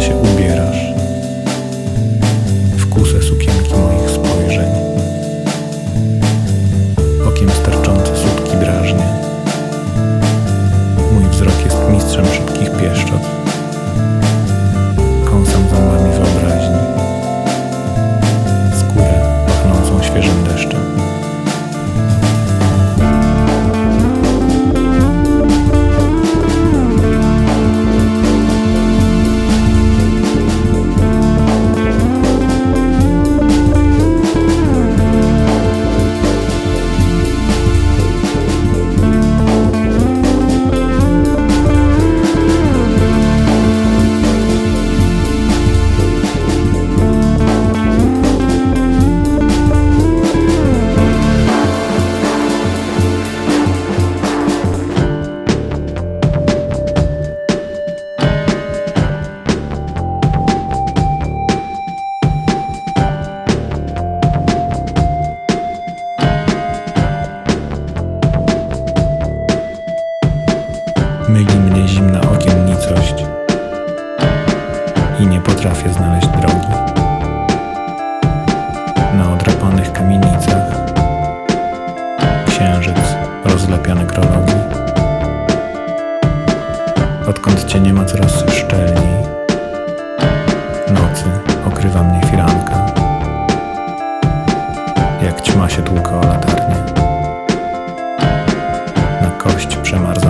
się ubiegać. Myli mnie zimna okiennicość i nie potrafię znaleźć drogi. Na odrapanych kamienicach księżyc rozlepia nekrologi. Odkąd cię nie ma coraz szczelniej, nocy okrywa mnie firanka. Jak ćma się tłuka o latarnię. Na kość przemarzam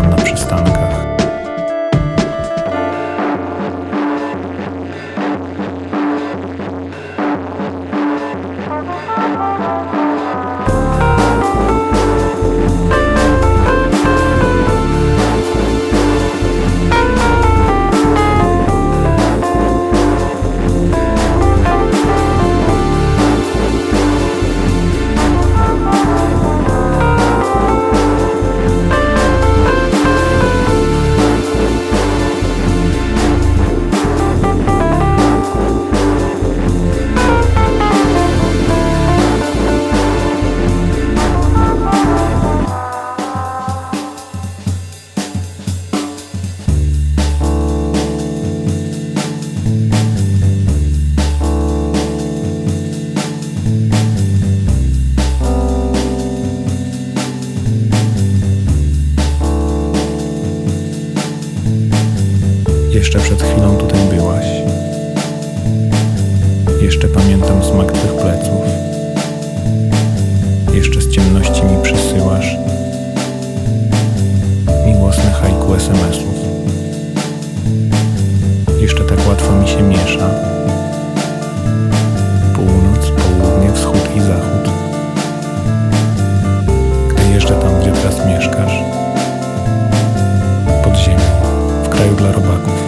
Jeszcze przed chwilą tutaj byłaś. Jeszcze pamiętam smak twych pleców. Jeszcze z ciemności mi przysyłasz miłosne hajku SMS-ów. Jeszcze tak łatwo mi się miesza. Północ, południe, wschód i zachód. Gdy jeżdżę tam, gdzie teraz mieszkasz. Pod ziemią, w kraju dla robaków.